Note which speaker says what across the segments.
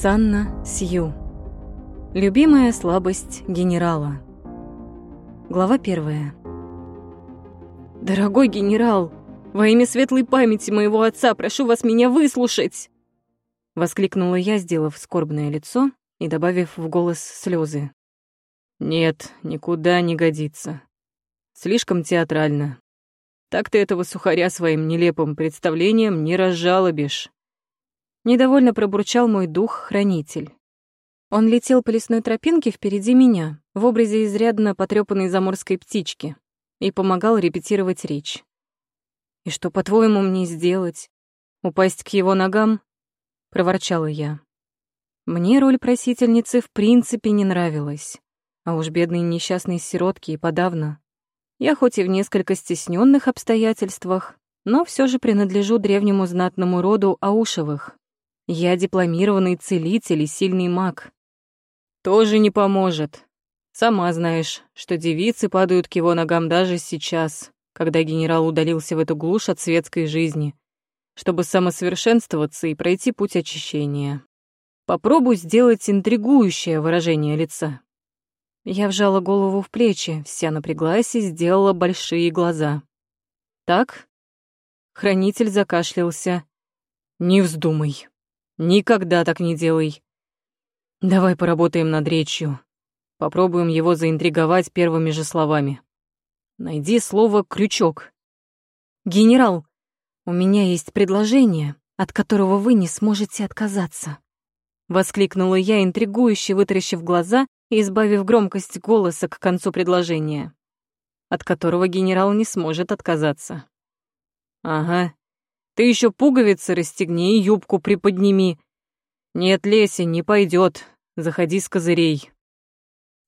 Speaker 1: Санна Сью. Любимая слабость генерала. Глава первая. «Дорогой генерал, во имя светлой памяти моего отца прошу вас меня выслушать!» Воскликнула я, сделав скорбное лицо и добавив в голос слезы.
Speaker 2: «Нет, никуда не годится. Слишком театрально. Так ты этого сухаря своим нелепым представлением не разжалобишь».
Speaker 1: Недовольно пробурчал мой дух-хранитель. Он летел по лесной тропинке впереди меня, в образе изрядно потрёпанной заморской птички, и помогал репетировать речь. «И что, по-твоему, мне сделать? Упасть к его ногам?» — проворчала я. Мне роль просительницы в принципе не нравилась, а уж бедные несчастные сиротки и подавно. Я хоть и в несколько стесненных обстоятельствах, но все же принадлежу древнему знатному роду Аушевых, я дипломированный целитель и сильный маг.
Speaker 2: Тоже не поможет. Сама знаешь, что девицы падают к его ногам даже сейчас, когда генерал удалился в эту глушь от светской жизни, чтобы самосовершенствоваться и пройти путь очищения. Попробуй сделать интригующее выражение лица.
Speaker 1: Я вжала голову в плечи, вся напряглась и сделала большие глаза. Так? Хранитель закашлялся.
Speaker 2: Не вздумай. Никогда так не делай. Давай поработаем над речью. Попробуем его заинтриговать первыми же словами. Найди слово «крючок».
Speaker 1: «Генерал, у меня есть предложение, от которого вы не сможете отказаться». Воскликнула я, интригующе вытаращив глаза и избавив громкость голоса к концу предложения, от которого генерал не сможет отказаться.
Speaker 2: «Ага, ты еще пуговицы расстегни и юбку приподними. Нет, Леся, не пойдет. Заходи с козырей.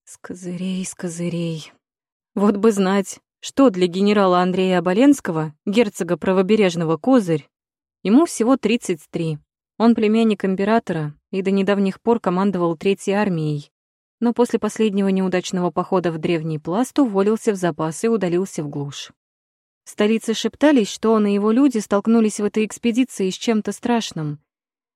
Speaker 1: С козырей, с козырей. Вот бы знать, что для генерала Андрея Оболенского, герцога правобережного козырь, ему всего 33. Он племянник императора и до недавних пор командовал Третьей армией. Но после последнего неудачного похода в Древний Пласт уволился в запас и удалился в глушь. В столице шептались, что он и его люди столкнулись в этой экспедиции с чем-то страшным.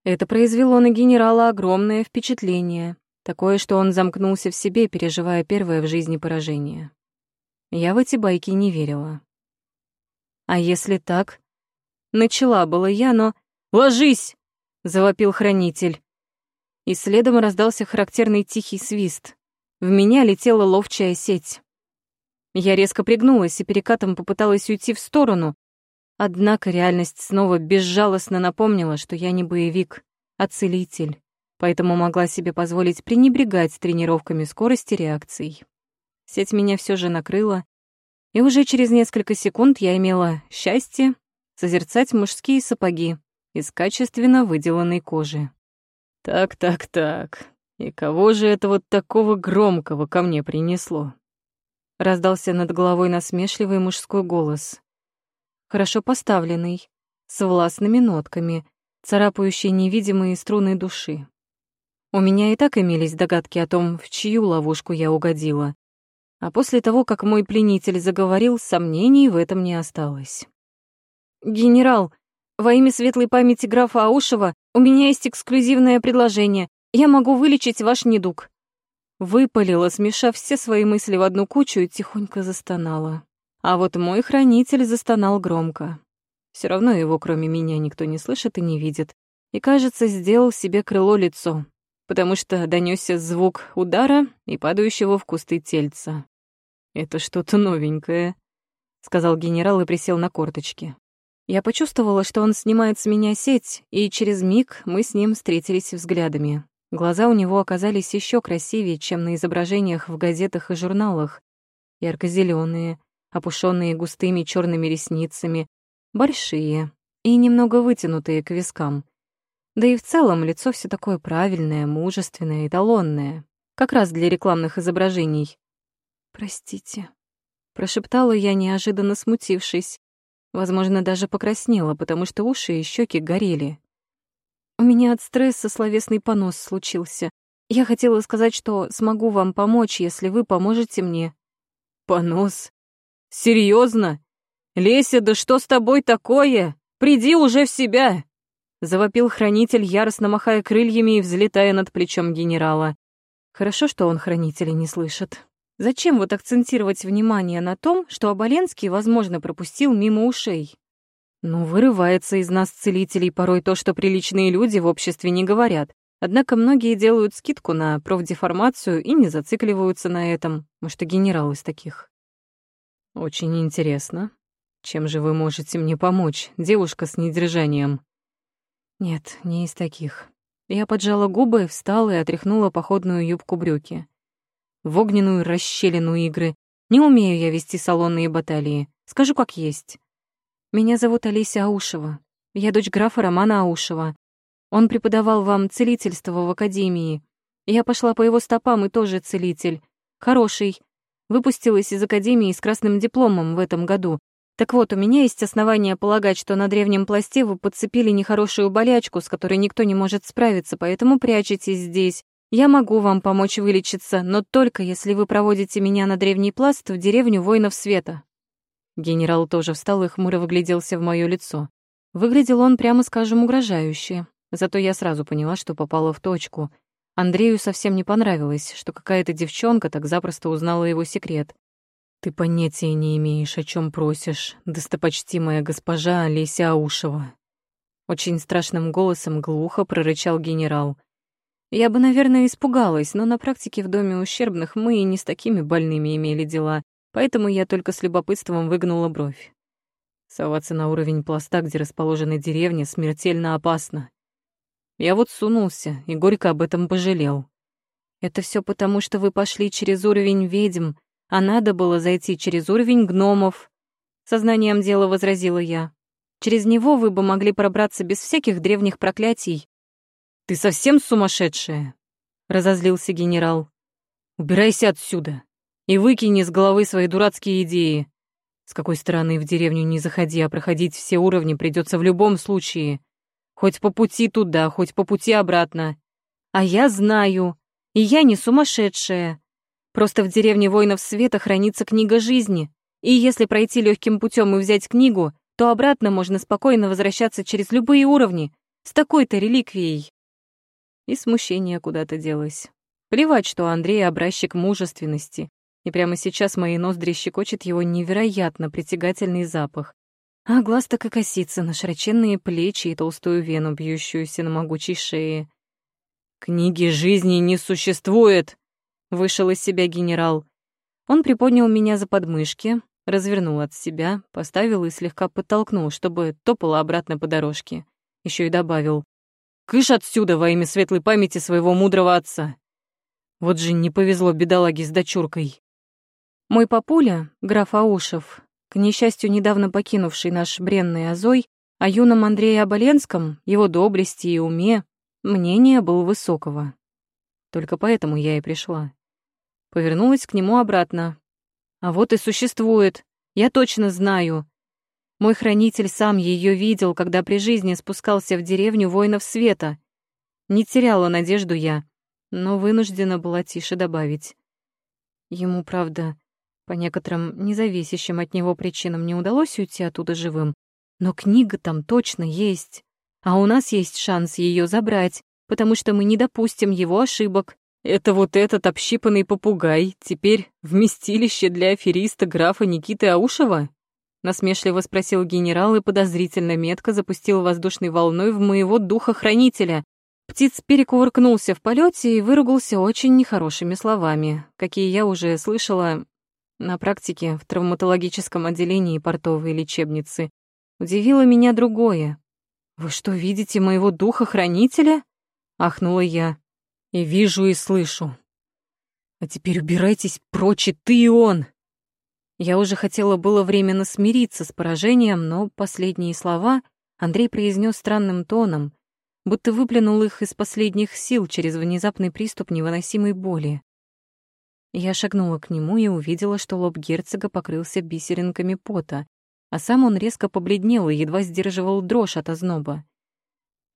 Speaker 1: Это произвело на генерала огромное впечатление, такое, что он замкнулся в себе, переживая первое в жизни поражение. Я в эти байки не верила. А если так? Начала была я, но... «Ложись!» — завопил хранитель. И следом раздался характерный тихий свист. В меня летела ловчая сеть. Я резко пригнулась и перекатом попыталась уйти в сторону. Однако реальность снова безжалостно напомнила, что я не боевик, а целитель, поэтому могла себе позволить пренебрегать тренировками скорости реакций. Сеть меня все же накрыла, и уже через несколько секунд я имела счастье созерцать мужские сапоги из качественно выделанной кожи.
Speaker 2: «Так-так-так, и кого же это вот такого громкого ко мне принесло?»
Speaker 1: Раздался над головой насмешливый мужской голос. Хорошо поставленный, с властными нотками, царапающий невидимые струны души. У меня и так имелись догадки о том, в чью ловушку я угодила. А после того, как мой пленитель заговорил, сомнений в этом не осталось. «Генерал, во имя светлой памяти графа Аушева у меня есть эксклюзивное предложение. Я могу вылечить ваш недуг». Выпалила, смешав все свои мысли в одну кучу и тихонько застонала. А вот мой хранитель застонал громко. Все равно его, кроме меня, никто не слышит и не видит. И, кажется, сделал себе крыло лицо, потому что донесся звук удара и падающего в кусты тельца. «Это что-то новенькое», — сказал генерал и присел на корточки. Я почувствовала, что он снимает с меня сеть, и через миг мы с ним встретились взглядами. Глаза у него оказались еще красивее, чем на изображениях в газетах и журналах. ярко зеленые опушенные густыми черными ресницами, большие и немного вытянутые к вискам. Да и в целом лицо все такое правильное, мужественное, эталонное, как раз для рекламных изображений. «Простите», — прошептала я, неожиданно смутившись. Возможно, даже покраснела, потому что уши и щеки горели. У меня от стресса словесный понос случился. Я хотела сказать, что смогу вам помочь, если вы поможете мне.
Speaker 2: Понос? Серьезно? Леся, да что с тобой такое? Приди уже в себя!
Speaker 1: Завопил хранитель, яростно махая крыльями и взлетая над плечом генерала. Хорошо, что он хранителей не слышит. Зачем вот акцентировать внимание на том, что Оболенский, возможно, пропустил мимо ушей? Ну, вырывается из нас целителей порой то, что приличные люди в обществе не говорят. Однако многие делают скидку на профдеформацию и не зацикливаются на этом. Может, и генерал из таких. Очень интересно. Чем же вы можете мне помочь, девушка с недержанием? Нет, не из таких. Я поджала губы, встала и отряхнула походную юбку брюки в огненную расщелину игры. Не умею я вести салонные баталии. Скажу, как есть. Меня зовут Олеся Аушева. Я дочь графа Романа Аушева. Он преподавал вам целительство в академии. Я пошла по его стопам и тоже целитель. Хороший. Выпустилась из академии с красным дипломом в этом году. Так вот, у меня есть основания полагать, что на древнем пласте вы подцепили нехорошую болячку, с которой никто не может справиться, поэтому прячетесь здесь. Я могу вам помочь вылечиться, но только если вы проводите меня на древний пласт в деревню воинов света». Генерал тоже встал и хмуро выгляделся в моё лицо. Выглядел он, прямо скажем, угрожающе. Зато я сразу поняла, что попала в точку. Андрею совсем не понравилось, что какая-то девчонка так запросто узнала его секрет. «Ты понятия не имеешь, о чем просишь, достопочтимая госпожа Олеся Аушева». Очень страшным голосом глухо прорычал генерал. Я бы, наверное, испугалась, но на практике в доме ущербных мы и не с такими больными имели дела, поэтому я только с любопытством выгнула бровь. Соваться на уровень пласта, где расположена деревня, смертельно опасно. Я вот сунулся и горько об этом пожалел. Это все потому, что вы пошли через уровень ведьм, а надо было зайти через уровень гномов. Сознанием дела возразила я. Через него вы бы могли пробраться без всяких древних проклятий «Ты совсем сумасшедшая?» — разозлился генерал. «Убирайся отсюда и выкини с головы свои дурацкие идеи. С какой стороны в деревню не заходи, а проходить все уровни придется в любом случае. Хоть по пути туда, хоть по пути обратно. А я знаю, и я не сумасшедшая. Просто в деревне воинов света хранится книга жизни, и если пройти легким путем и взять книгу, то обратно можно спокойно возвращаться через любые уровни с такой-то реликвией. И смущение куда-то делось. Плевать, что Андрей — образчик мужественности, и прямо сейчас мои ноздри щекочет его невероятно притягательный запах. А глаз так и косится на широченные плечи и толстую вену, бьющуюся на могучей шее. «Книги жизни не существует!» — вышел из себя генерал. Он приподнял меня за подмышки, развернул от себя, поставил и слегка подтолкнул, чтобы топала обратно по дорожке. Еще и добавил. Кыш отсюда во имя светлой памяти своего мудрого отца. Вот же не повезло бедолаге с дочуркой. Мой папуля, граф Аушев, к несчастью, недавно покинувший наш бренный Азой, о юном Андрее Оболенском, его доблести и уме, мнение был высокого. Только поэтому я и пришла. Повернулась к нему обратно. А вот и существует. Я точно знаю. Мой хранитель сам ее видел, когда при жизни спускался в деревню воинов света. Не теряла надежду я, но вынуждена была тише добавить. Ему, правда, по некоторым независящим от него причинам не удалось уйти оттуда живым, но книга там точно есть, а у нас есть шанс ее забрать, потому что мы не допустим его ошибок. Это вот этот общипанный попугай теперь вместилище для афериста графа Никиты Аушева? Насмешливо спросил генерал и подозрительно метко запустил воздушной волной в моего духа-хранителя. Птиц перекувыркнулся в полете и выругался очень нехорошими словами, какие я уже слышала на практике в травматологическом отделении портовой лечебницы. Удивило меня другое. «Вы что, видите моего духа-хранителя?» — ахнула я. «И вижу, и слышу. А теперь убирайтесь прочь и ты, и он!» Я уже хотела было временно смириться с поражением, но последние слова Андрей произнес странным тоном, будто выплюнул их из последних сил через внезапный приступ невыносимой боли. Я шагнула к нему и увидела, что лоб герцога покрылся бисеринками пота, а сам он резко побледнел и едва сдерживал дрожь от озноба.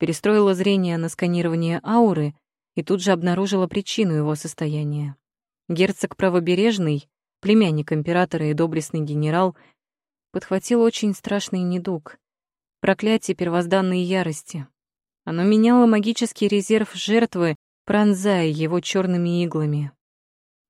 Speaker 1: Перестроила зрение на сканирование ауры и тут же обнаружила причину его состояния. Герцог правобережный племянник императора и доблестный генерал, подхватил очень страшный недуг — проклятие первозданной ярости. Оно меняло магический резерв жертвы, пронзая его черными иглами.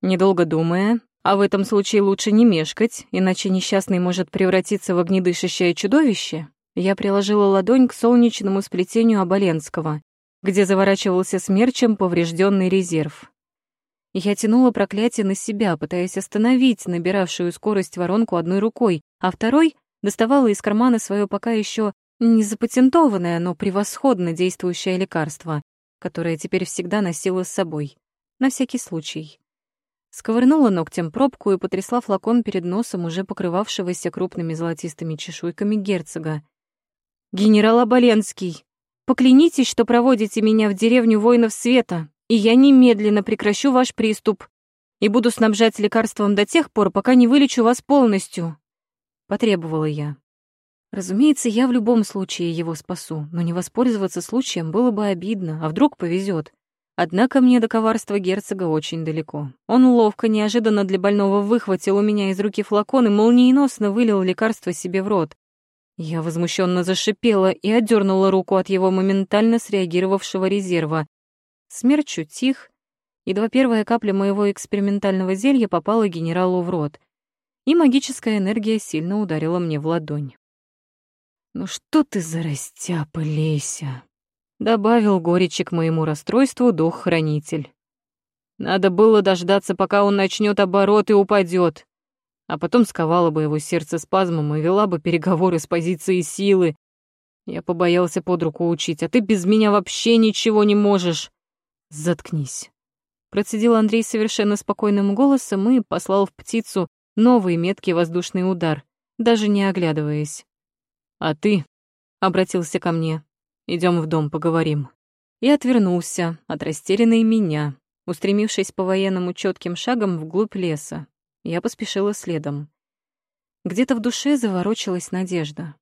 Speaker 1: Недолго думая, а в этом случае лучше не мешкать, иначе несчастный может превратиться в огнедышащее чудовище, я приложила ладонь к солнечному сплетению Оболенского, где заворачивался смерчем поврежденный резерв. Я тянула проклятие на себя, пытаясь остановить набиравшую скорость воронку одной рукой, а второй доставала из кармана свое пока еще не запатентованное, но превосходно действующее лекарство, которое теперь всегда носила с собой, на всякий случай. Сковырнула ногтем пробку и потрясла флакон перед носом уже покрывавшегося крупными золотистыми чешуйками герцога. «Генерал Оболенский, поклянитесь, что проводите меня в деревню воинов света, и я немедленно прекращу ваш приступ и буду снабжать лекарством до тех пор, пока не вылечу вас полностью», — потребовала я. Разумеется, я в любом случае его спасу, но не воспользоваться случаем было бы обидно, а вдруг повезет. Однако мне до коварства герцога очень далеко. Он ловко, неожиданно для больного выхватил у меня из руки флакон и молниеносно вылил лекарство себе в рот. Я возмущенно зашипела и отдернула руку от его моментально среагировавшего резерва. Смерч утих, едва первая капля моего экспериментального зелья попала генералу в рот, и магическая энергия сильно ударила мне в ладонь. «Ну что ты за растяпа, Леся?» — добавил горечи к моему расстройству дух-хранитель. «Надо было дождаться, пока он начнет оборот и упадет, а потом сковала бы его сердце спазмом и вела бы переговоры с позиции силы. Я побоялся под руку учить, а ты без меня вообще ничего не можешь. Заткнись». Процедил Андрей совершенно спокойным голосом и послал в птицу новый меткий воздушный удар, даже не оглядываясь. «А ты?» — обратился ко мне. Идем в дом, поговорим». И отвернулся от растерянной меня, устремившись по военному четким шагом вглубь леса. Я поспешила следом. Где-то в душе заворочилась надежда.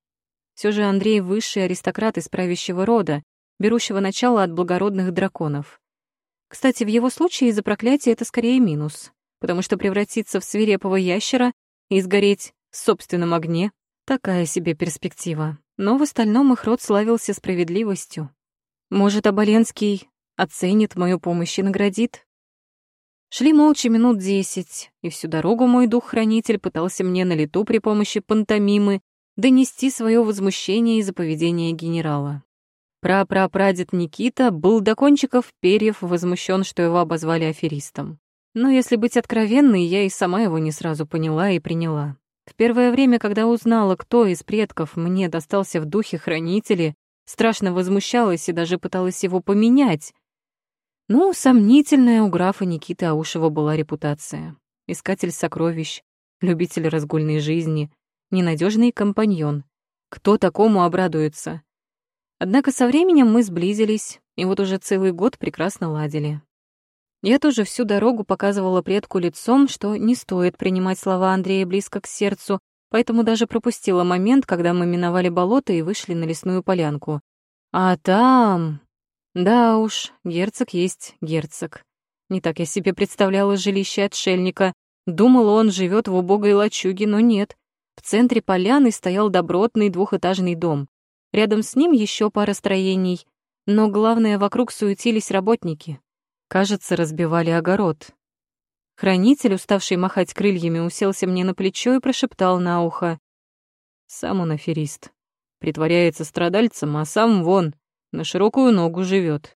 Speaker 1: Все же Андрей — высший аристократ из правящего рода, берущего начало от благородных драконов. Кстати, в его случае из-за проклятия это скорее минус, потому что превратиться в свирепого ящера и сгореть в собственном огне Такая себе перспектива. Но в остальном их род славился справедливостью. Может, Оболенский оценит мою помощь и наградит? Шли молча минут десять, и всю дорогу мой дух-хранитель пытался мне на лету при помощи пантомимы донести свое возмущение из-за поведения генерала. Прапрапрадед Никита был до кончиков перьев возмущен, что его обозвали аферистом. Но если быть откровенной, я и сама его не сразу поняла и приняла. В первое время, когда узнала, кто из предков мне достался в духе хранители, страшно возмущалась и даже пыталась его поменять. Ну, сомнительная у графа Никиты Аушева была репутация. Искатель сокровищ, любитель разгульной жизни, ненадежный компаньон. Кто такому обрадуется? Однако со временем мы сблизились, и вот уже целый год прекрасно ладили. Я тоже всю дорогу показывала предку лицом, что не стоит принимать слова Андрея близко к сердцу, поэтому даже пропустила момент, когда мы миновали болото и вышли на лесную полянку. А там... Да уж, герцог есть герцог. Не так я себе представляла жилище отшельника. Думала, он живет в убогой лачуге, но нет. В центре поляны стоял добротный двухэтажный дом. Рядом с ним еще пара строений. Но главное, вокруг суетились работники. Кажется, разбивали огород. Хранитель, уставший махать крыльями, уселся мне на плечо и прошептал на ухо. Сам он аферист. Притворяется страдальцем, а сам вон, на широкую ногу живет.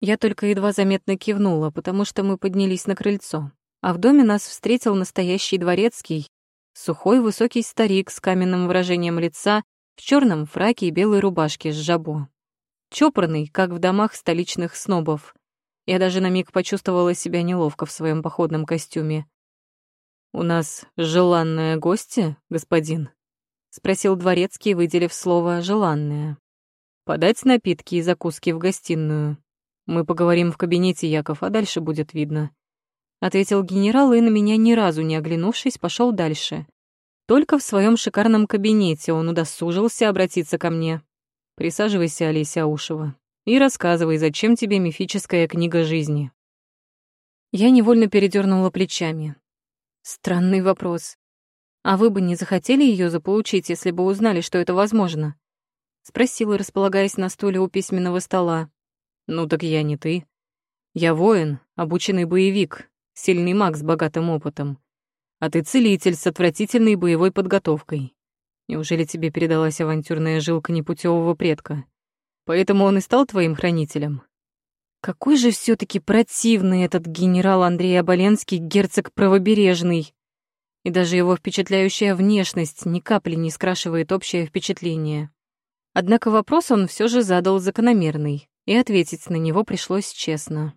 Speaker 1: Я только едва заметно кивнула, потому что мы поднялись на крыльцо. А в доме нас встретил настоящий дворецкий, сухой высокий старик с каменным выражением лица, в черном фраке и белой рубашке с жабо. Чопорный, как в домах столичных снобов. Я даже на миг почувствовала себя неловко в своем походном костюме. «У нас желанная гостья, господин?» — спросил дворецкий, выделив слово «желанная». «Подать напитки и закуски в гостиную. Мы поговорим в кабинете, Яков, а дальше будет видно». Ответил генерал и на меня ни разу не оглянувшись, пошел дальше. Только в своем шикарном кабинете он удосужился обратиться ко мне. «Присаживайся, Олеся Аушева и рассказывай, зачем тебе мифическая книга жизни». Я невольно передернула плечами. Странный вопрос. А вы бы не захотели ее заполучить, если бы узнали, что это возможно? Спросила, располагаясь на стуле у письменного стола.
Speaker 2: «Ну так я не ты. Я воин, обученный боевик, сильный маг с богатым опытом. А ты целитель с отвратительной боевой подготовкой. Неужели тебе передалась авантюрная жилка непутевого предка? Поэтому он и стал твоим хранителем?»
Speaker 1: Какой же все таки противный этот генерал Андрей Оболенский, герцог правобережный. И даже его впечатляющая внешность ни капли не скрашивает общее впечатление. Однако вопрос он все же задал закономерный, и ответить на него пришлось честно.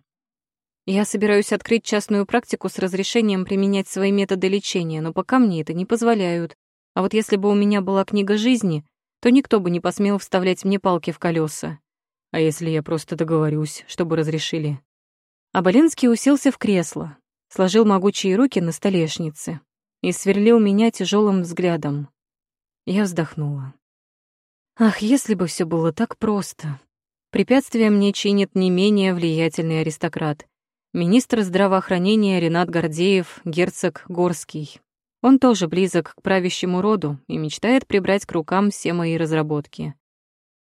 Speaker 1: Я собираюсь открыть частную практику с разрешением применять свои методы лечения, но пока мне это не позволяют. А вот если бы у меня была книга жизни, то никто бы не посмел вставлять мне палки в колеса.
Speaker 2: А если я просто договорюсь, чтобы разрешили?
Speaker 1: Аболенский уселся в кресло, сложил могучие руки на столешнице и сверлил меня тяжелым взглядом. Я вздохнула. Ах, если бы все было так просто. Препятствия мне чинит не менее влиятельный аристократ. Министр здравоохранения Ренат Гордеев, герцог Горский. Он тоже близок к правящему роду и мечтает прибрать к рукам все мои разработки.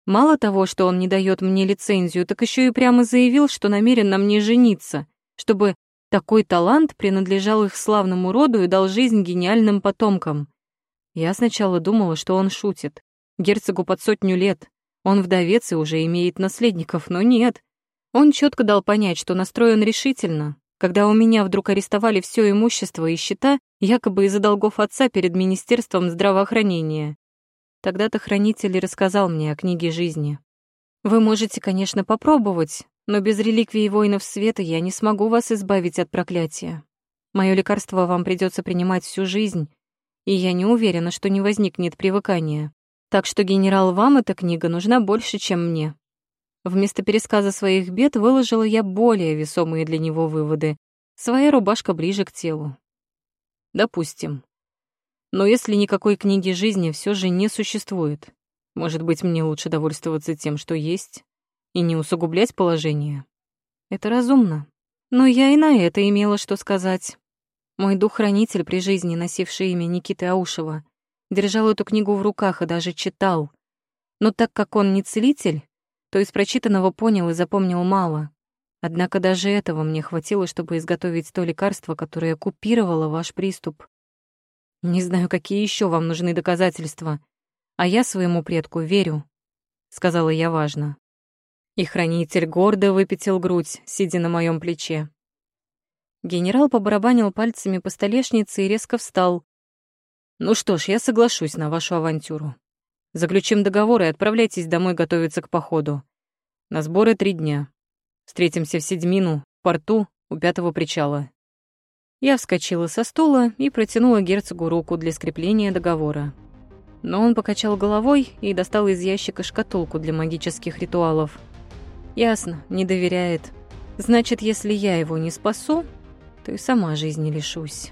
Speaker 1: Мало того, что он не дает мне лицензию, так еще и прямо заявил, что намерен на мне жениться, чтобы такой талант принадлежал их славному роду и дал жизнь гениальным потомкам. Я сначала думала, что он шутит. Герцогу под сотню лет. Он вдовец и уже имеет наследников, но нет. Он четко дал понять, что настроен решительно. Когда у меня вдруг арестовали все имущество и счета, якобы из-за долгов отца перед Министерством здравоохранения. Тогда-то хранитель рассказал мне о книге жизни. Вы можете, конечно, попробовать, но без реликвии воинов света я не смогу вас избавить от проклятия. Мое лекарство вам придется принимать всю жизнь, и я не уверена, что не возникнет привыкания. Так что, генерал, вам эта книга нужна больше, чем мне. Вместо пересказа своих бед выложила я более весомые для него выводы. Своя рубашка ближе к телу.
Speaker 2: Допустим. Но если никакой книги жизни все же не существует, может быть, мне лучше довольствоваться тем, что есть, и не усугублять положение?
Speaker 1: Это разумно. Но я и на это имела что сказать. Мой дух-хранитель при жизни, носивший имя Никиты Аушева, держал эту книгу в руках и даже читал. Но так как он не целитель, то из прочитанного понял и запомнил мало. Однако даже этого мне хватило, чтобы изготовить то лекарство, которое купировало ваш приступ. Не знаю, какие еще вам нужны доказательства, а я своему предку верю, сказала я важно. И хранитель гордо выпятил грудь, сидя на моем плече. Генерал побарабанил пальцами по столешнице и резко встал. «Ну что ж, я соглашусь на вашу авантюру. Заключим договор и отправляйтесь домой готовиться к походу. На сборы три дня. Встретимся в Седьмину, в порту, у пятого причала. Я вскочила со стула и протянула герцогу руку для скрепления договора. Но он покачал головой и достал из ящика шкатулку для магических ритуалов. Ясно, не доверяет. Значит, если я его не спасу, то и сама жизни лишусь.